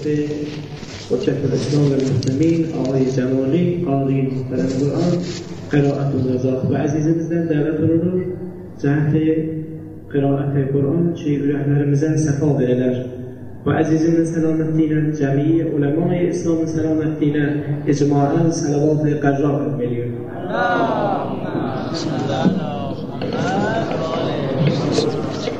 حضرت حجت الاسلام و المسلمین آقای جمالی قاری محترم قرآن قرائت الرضا و عزیزimizden davet رو جهت قرائت قرآن چه رحمه şeyhlerimize sefa verirler. و عزیزین سلامت دینن جمعی علمای اسلام سلامت دینن اجماعا سلوات قرار میلیون اللهم صل علی محمد.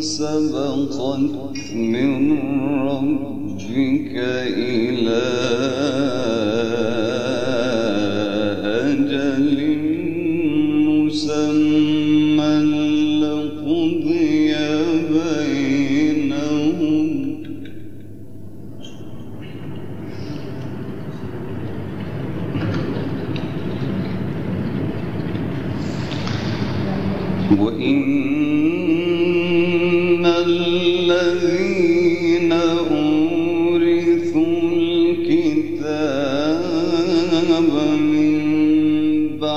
سبقت من ربك إلى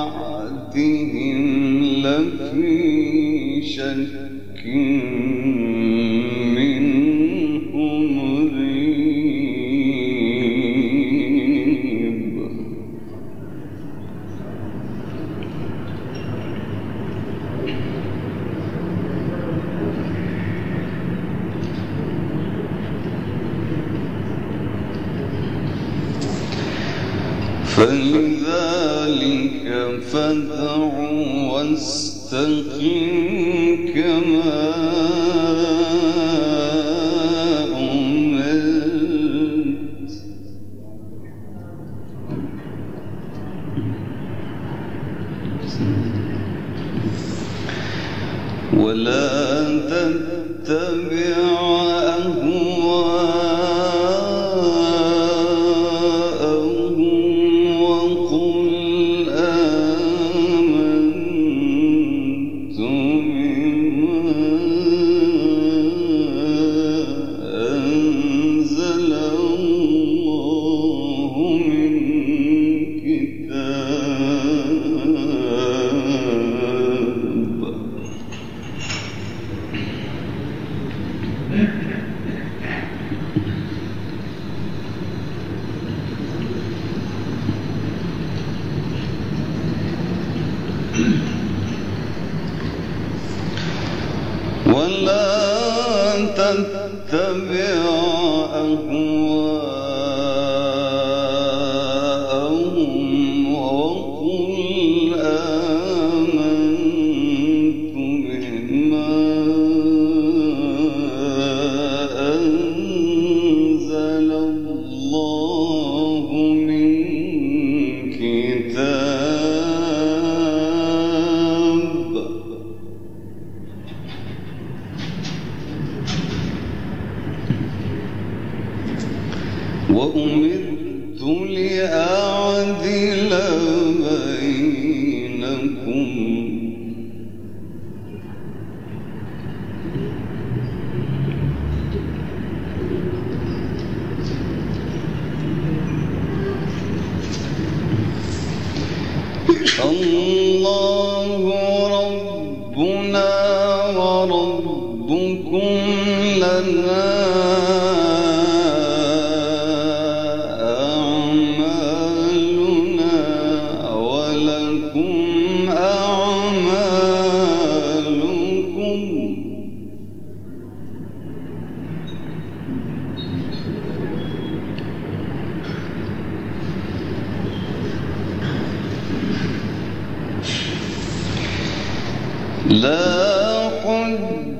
بعدهم لفي شك تتبع ولا تتبع وأمرت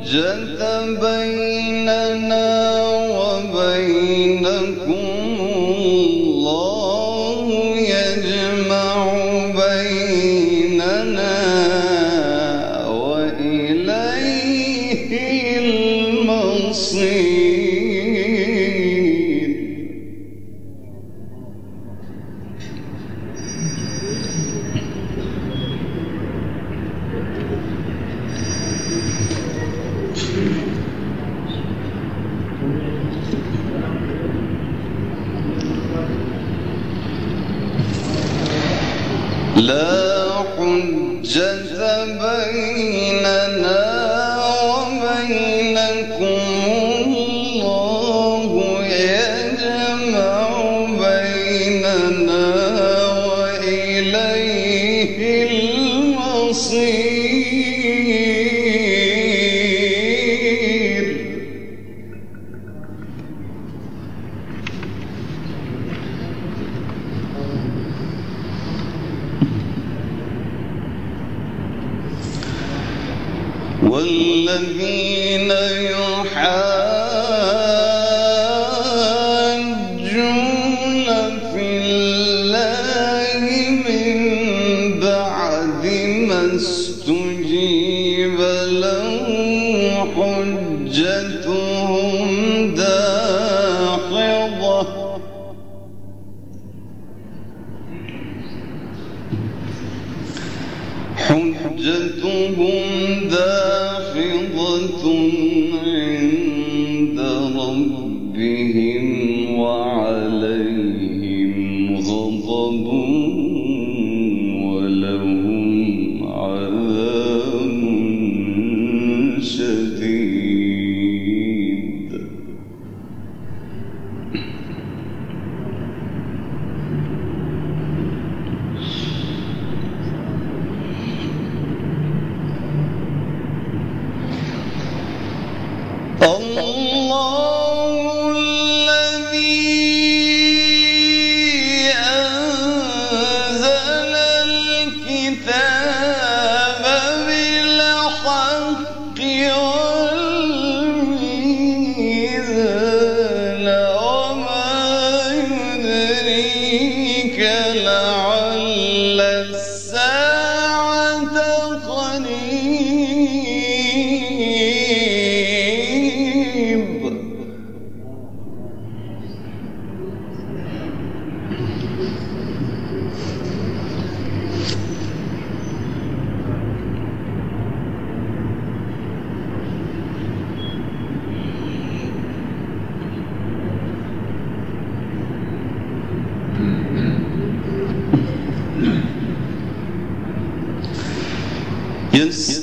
حجة بيننا الذي حجتهم داخضة عند ربهم وعلا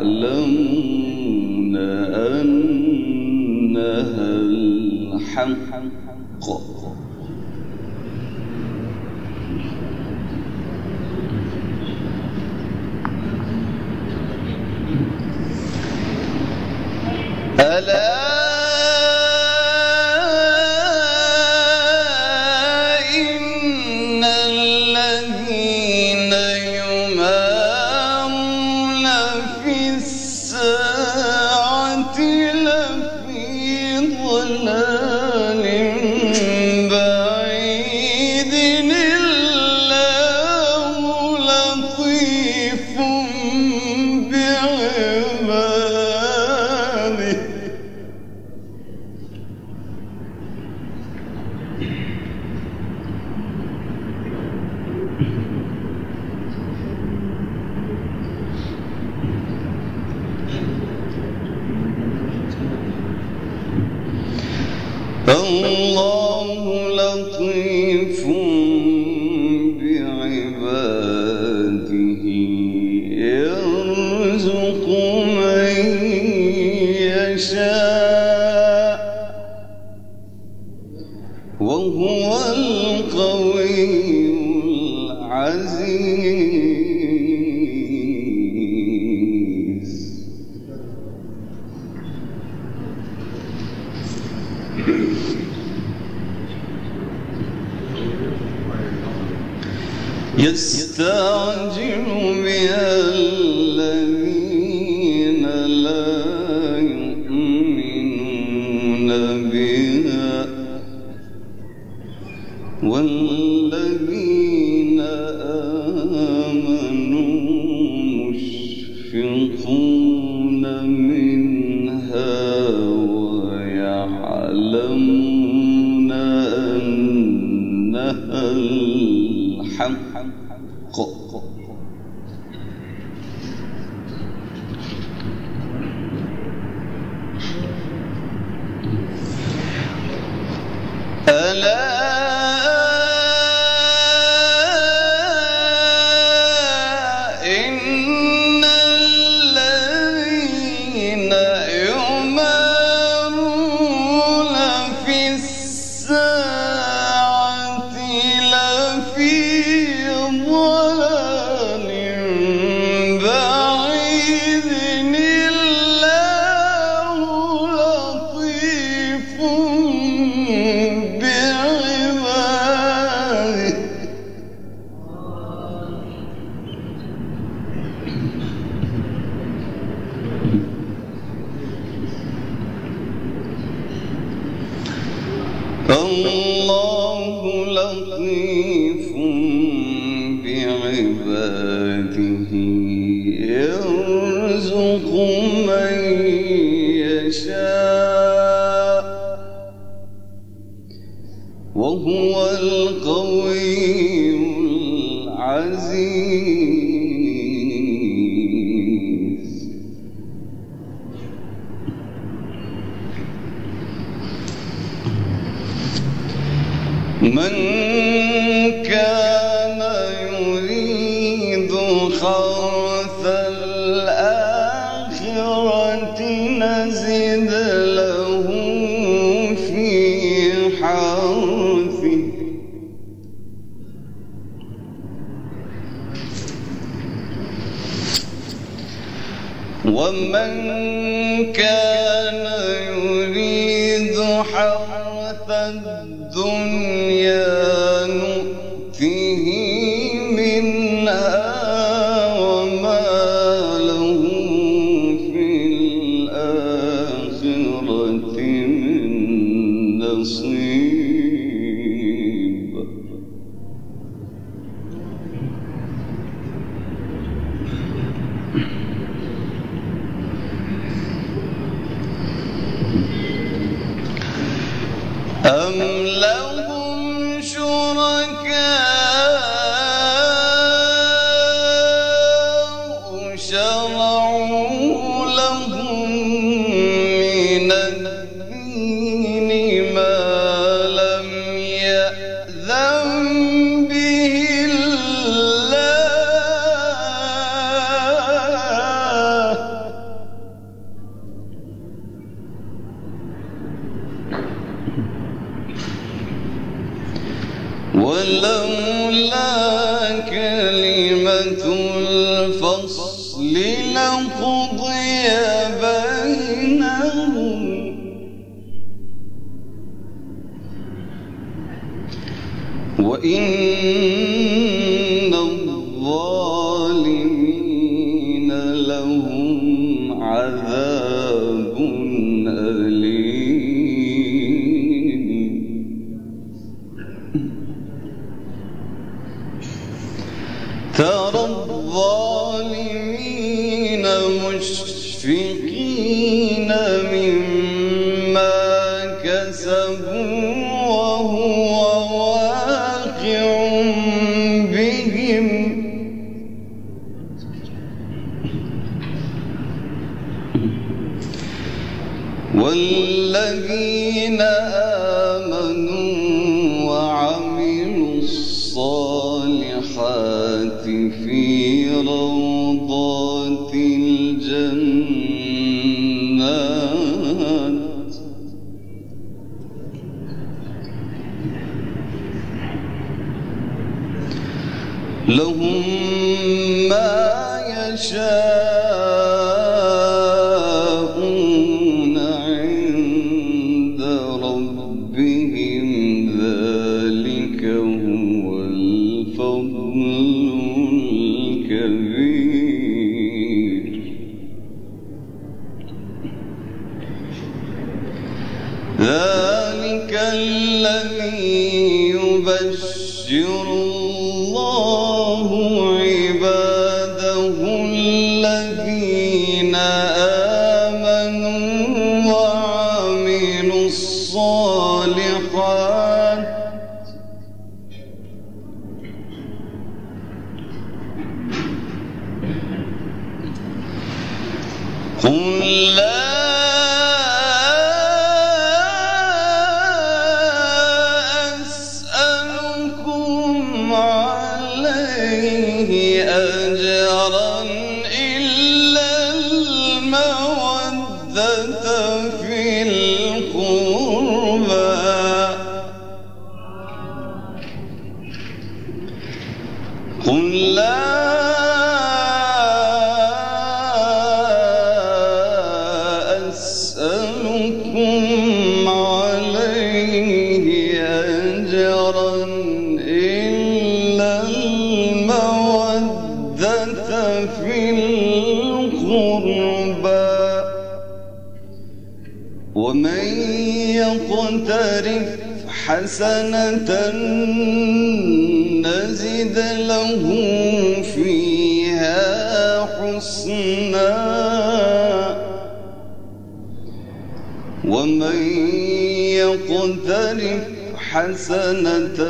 يعلمون أنها الحق. وهو القوي العزيز. يخرجون منها ويعلمون وهو القوي العزيز. كان وإن والذين آمنوا وعملوا الصالحات في روضات الجنات. لهم الذي يبشر يقترف حسنة نزد له فيها حسنا. ومن يقترف حسنة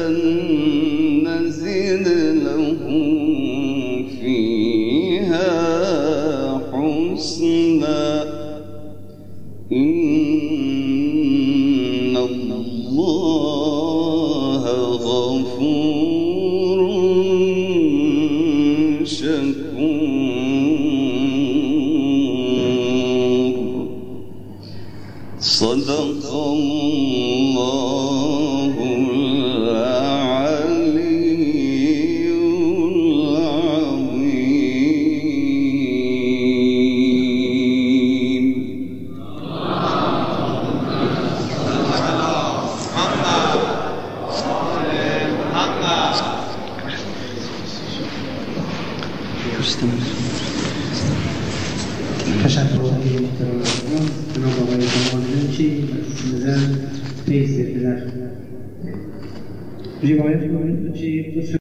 نزد له فيها حسنا. صدق الله